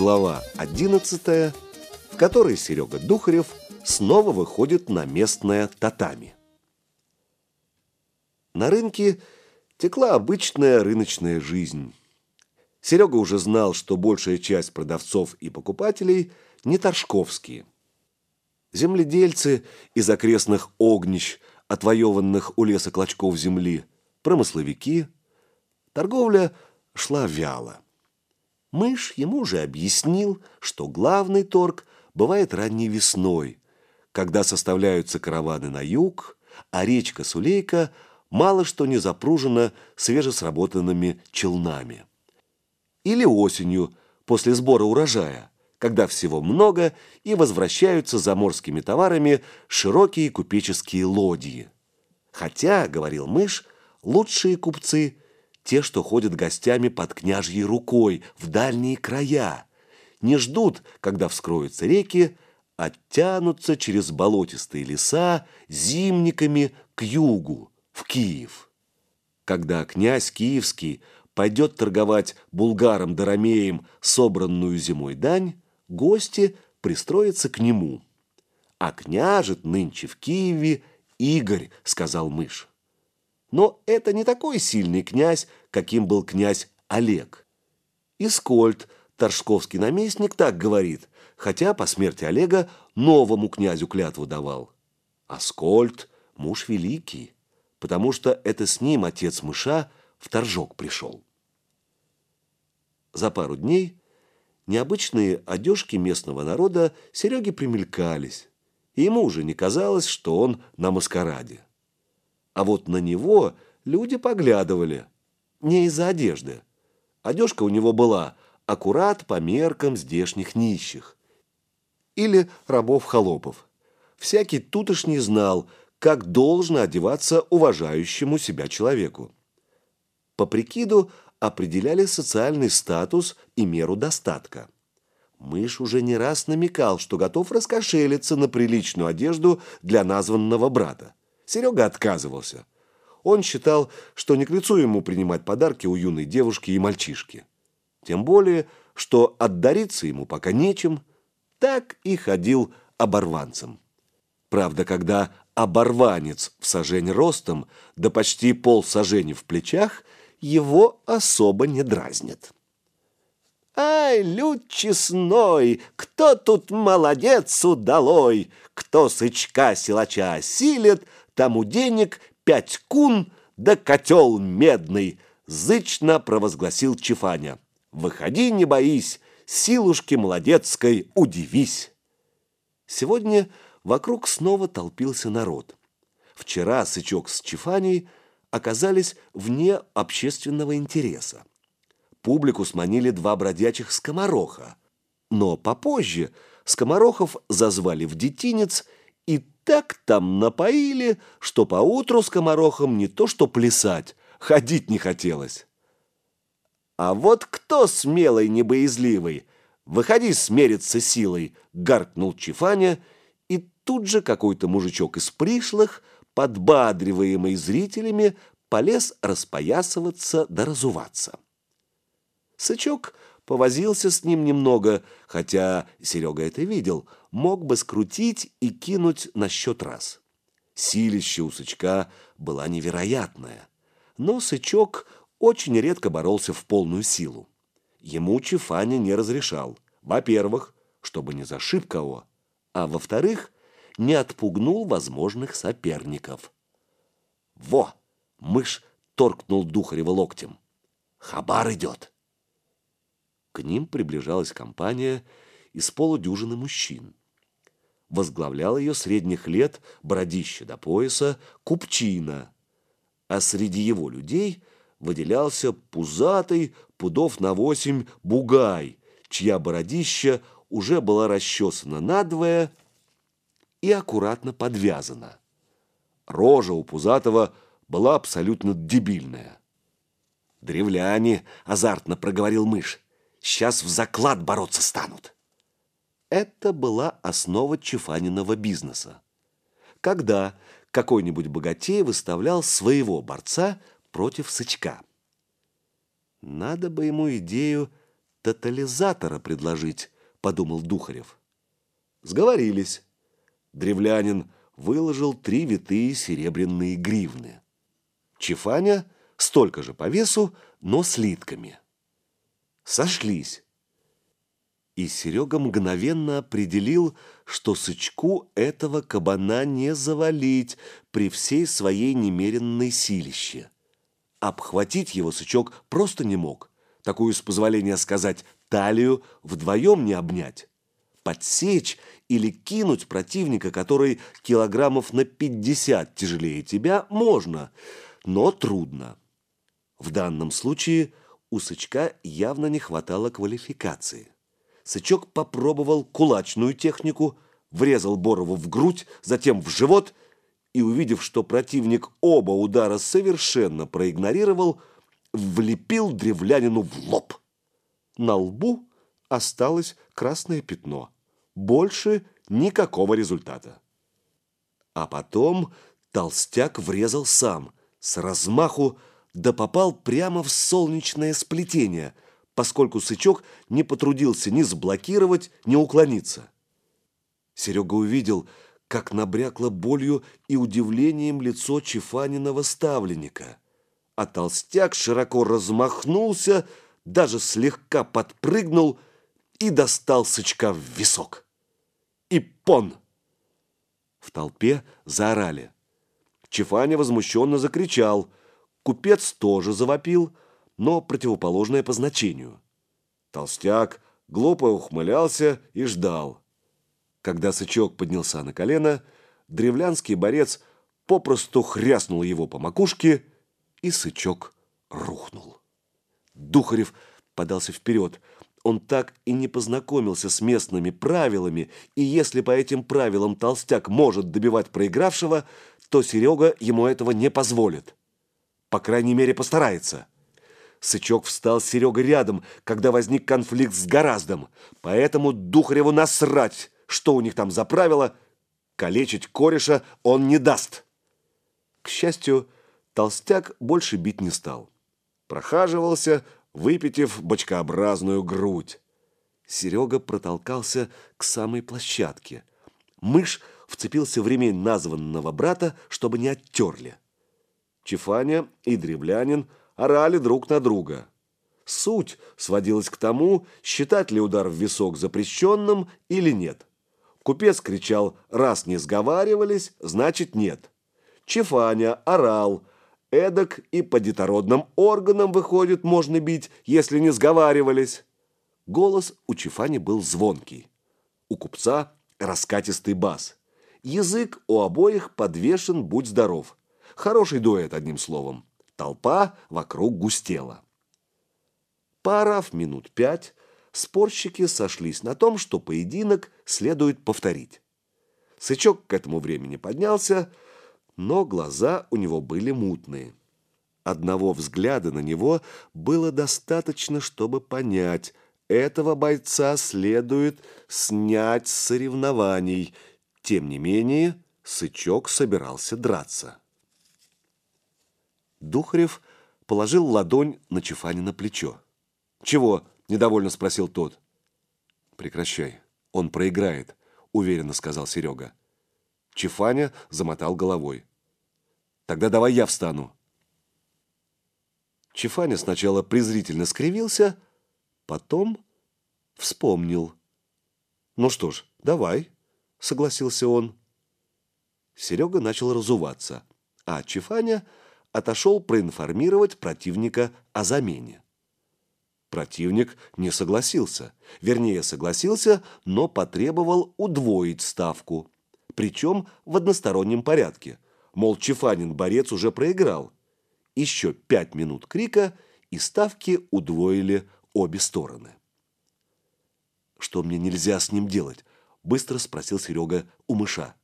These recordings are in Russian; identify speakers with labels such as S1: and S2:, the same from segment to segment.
S1: глава 11, в которой Серега Духарев снова выходит на местное татами. На рынке текла обычная рыночная жизнь. Серега уже знал, что большая часть продавцов и покупателей не торжковские. Земледельцы из окрестных огнищ, отвоеванных у леса клочков земли, промысловики. Торговля шла вяло. Мышь ему уже объяснил, что главный торг бывает ранней весной, когда составляются караваны на юг, а речка Сулейка мало что не запружена свежесработанными челнами. Или осенью, после сбора урожая, когда всего много и возвращаются заморскими товарами широкие купеческие лодьи. Хотя, говорил мышь, лучшие купцы – те, что ходят гостями под княжьей рукой в дальние края, не ждут, когда вскроются реки, а тянутся через болотистые леса зимниками к югу, в Киев. Когда князь Киевский пойдет торговать булгарам-даромеям собранную зимой дань, гости пристроятся к нему. А княжет нынче в Киеве Игорь, сказал мышь. Но это не такой сильный князь, каким был князь Олег. Искольд, торжковский наместник, так говорит, хотя по смерти Олега новому князю клятву давал. Аскольд – муж великий, потому что это с ним отец мыша в торжок пришел. За пару дней необычные одежки местного народа Сереге примелькались, и ему уже не казалось, что он на маскараде. А вот на него люди поглядывали. Не из-за одежды. Одежка у него была аккурат по меркам здешних нищих. Или рабов-холопов. Всякий тутошний знал, как должно одеваться уважающему себя человеку. По прикиду определяли социальный статус и меру достатка. Мышь уже не раз намекал, что готов раскошелиться на приличную одежду для названного брата. Серега отказывался. Он считал, что не к лицу ему принимать подарки у юной девушки и мальчишки. Тем более, что отдариться ему пока нечем, так и ходил оборванцем. Правда, когда оборванец в сажень ростом, да почти пол сажени в плечах, его особо не дразнит. Ай, люд честной, кто тут молодец удалой, кто сычка силача осилит, тому денег пять кун да котел медный, зычно провозгласил Чифаня. Выходи, не боись, силушки молодецкой удивись. Сегодня вокруг снова толпился народ. Вчера Сычок с Чифаней оказались вне общественного интереса. Публику сманили два бродячих скомороха. Но попозже скоморохов зазвали в детинец так там напоили, что поутру скоморохом не то что плясать, ходить не хотелось. А вот кто смелый, небоязливый, выходи смериться силой, гаркнул Чифаня, и тут же какой-то мужичок из пришлых, подбадриваемый зрителями, полез распоясываться да разуваться. Сычок повозился с ним немного, хотя Серега это видел, мог бы скрутить и кинуть на счет раз. Силище у Сычка была невероятная, но Сычок очень редко боролся в полную силу. Ему Чифаня не разрешал. Во-первых, чтобы не зашиб кого, а во-вторых, не отпугнул возможных соперников. «Во!» — мышь торкнул Духарева локтем. «Хабар идет!» К ним приближалась компания из полудюжины мужчин. Возглавлял ее средних лет, бородище до пояса, купчина. А среди его людей выделялся пузатый, пудов на восемь, бугай, чья бородища уже была расчесана надвое и аккуратно подвязана. Рожа у пузатого была абсолютно дебильная. «Древляне!» — азартно проговорил мышь. Сейчас в заклад бороться станут. Это была основа Чифаниного бизнеса. Когда какой-нибудь богатей выставлял своего борца против сычка. Надо бы ему идею тотализатора предложить, подумал Духарев. Сговорились. Древлянин выложил три витые серебряные гривны. Чефаня столько же по весу, но слитками. Сошлись. И Серега мгновенно определил, что Сычку этого кабана не завалить при всей своей немеренной силище. Обхватить его Сычок просто не мог. Такую, с позволения сказать, талию вдвоем не обнять. Подсечь или кинуть противника, который килограммов на 50 тяжелее тебя, можно, но трудно. В данном случае у Сычка явно не хватало квалификации. Сычок попробовал кулачную технику, врезал Борову в грудь, затем в живот и, увидев, что противник оба удара совершенно проигнорировал, влепил древлянину в лоб. На лбу осталось красное пятно. Больше никакого результата. А потом толстяк врезал сам, с размаху, да попал прямо в солнечное сплетение, поскольку Сычок не потрудился ни заблокировать, ни уклониться. Серега увидел, как набрякло болью и удивлением лицо Чефаниного ставленника. А толстяк широко размахнулся, даже слегка подпрыгнул и достал Сычка в висок. И пон! В толпе заорали. Чефаня возмущенно закричал – Купец тоже завопил, но противоположное по значению. Толстяк глупо ухмылялся и ждал. Когда Сычок поднялся на колено, древлянский борец попросту хряснул его по макушке, и Сычок рухнул. Духарев подался вперед. Он так и не познакомился с местными правилами, и если по этим правилам толстяк может добивать проигравшего, то Серега ему этого не позволит. По крайней мере, постарается. Сычок встал с Серегой рядом, когда возник конфликт с Гораздом. Поэтому Духареву насрать, что у них там за правило. Калечить кореша он не даст. К счастью, толстяк больше бить не стал. Прохаживался, выпитив бочкообразную грудь. Серега протолкался к самой площадке. Мышь вцепился в ремень названного брата, чтобы не оттерли. Чифаня и древлянин орали друг на друга. Суть сводилась к тому, считать ли удар в висок запрещенным или нет. Купец кричал «раз не сговаривались, значит нет». Чифаня орал «эдак и по детородным органам, выходит, можно бить, если не сговаривались». Голос у Чифани был звонкий. У купца раскатистый бас. Язык у обоих подвешен «будь здоров». Хороший дуэт, одним словом. Толпа вокруг густела. Поорав минут пять, спорщики сошлись на том, что поединок следует повторить. Сычок к этому времени поднялся, но глаза у него были мутные. Одного взгляда на него было достаточно, чтобы понять, этого бойца следует снять с соревнований. Тем не менее, Сычок собирался драться. Духарев положил ладонь на Чефанина плечо. «Чего?» – недовольно спросил тот. «Прекращай. Он проиграет», – уверенно сказал Серега. Чефаня замотал головой. «Тогда давай я встану». Чефаня сначала презрительно скривился, потом вспомнил. «Ну что ж, давай», — согласился он. Серега начал разуваться, а Чефаня – отошел проинформировать противника о замене. Противник не согласился. Вернее, согласился, но потребовал удвоить ставку. Причем в одностороннем порядке. Мол, Чефанин борец уже проиграл. Еще пять минут крика, и ставки удвоили обе стороны. «Что мне нельзя с ним делать?» – быстро спросил Серега у мыша.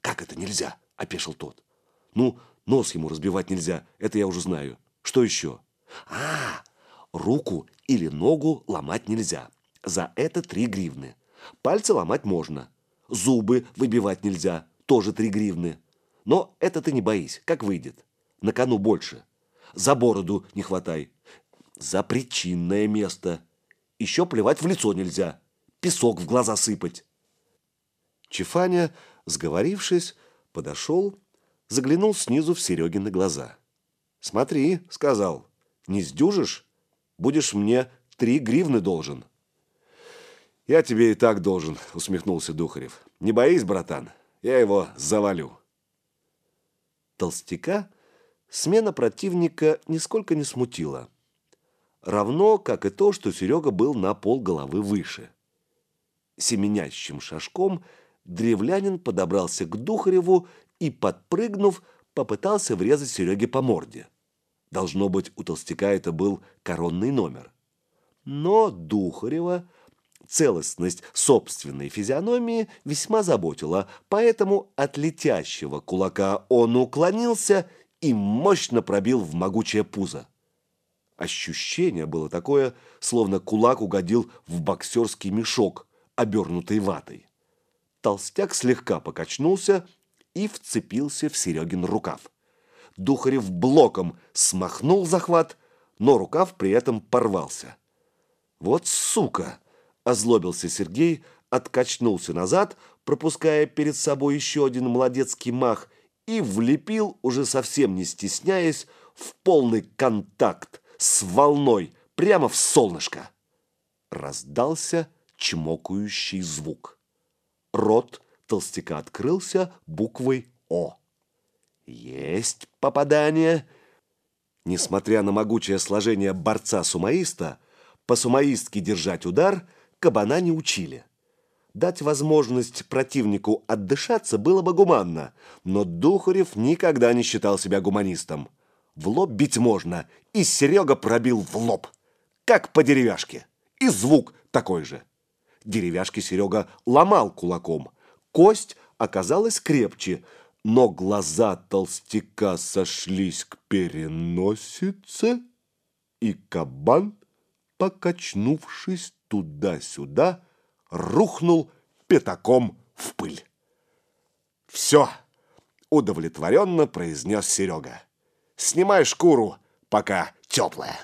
S1: «Как это нельзя?» – опешил тот. «Ну, Нос ему разбивать нельзя, это я уже знаю. Что еще? А, руку или ногу ломать нельзя. За это три гривны. Пальцы ломать можно. Зубы выбивать нельзя, тоже три гривны. Но это ты не боись, как выйдет. На кону больше. За бороду не хватай. За причинное место. Еще плевать в лицо нельзя. Песок в глаза сыпать. Чефаня, сговорившись, подошел, заглянул снизу в Серегины глаза. «Смотри», — сказал, — «не сдюжишь? Будешь мне три гривны должен». «Я тебе и так должен», — усмехнулся Духарев. «Не боись, братан, я его завалю». Толстяка смена противника нисколько не смутила. Равно, как и то, что Серега был на пол головы выше. Семенящим шажком древлянин подобрался к Духареву и, подпрыгнув, попытался врезать Сереге по морде. Должно быть, у толстяка это был коронный номер. Но Духарева целостность собственной физиономии весьма заботила, поэтому от летящего кулака он уклонился и мощно пробил в могучее пузо. Ощущение было такое, словно кулак угодил в боксерский мешок, обернутый ватой. Толстяк слегка покачнулся и вцепился в Серегин рукав. Духарев блоком смахнул захват, но рукав при этом порвался. «Вот сука!» – озлобился Сергей, откачнулся назад, пропуская перед собой еще один молодецкий мах и влепил, уже совсем не стесняясь, в полный контакт с волной прямо в солнышко. Раздался чмокающий звук. Рот толстяка открылся буквой «О». Есть попадание. Несмотря на могучее сложение борца-сумаиста, по-сумаистски держать удар кабана не учили. Дать возможность противнику отдышаться было бы гуманно, но Духарев никогда не считал себя гуманистом. В лоб бить можно, и Серега пробил в лоб, как по деревяшке, и звук такой же. Деревяшки Серега ломал кулаком, кость оказалась крепче, но глаза толстяка сошлись к переносице, и кабан, покачнувшись туда-сюда, рухнул пятаком в пыль. «Все!» – удовлетворенно произнес Серега. «Снимай шкуру, пока теплая».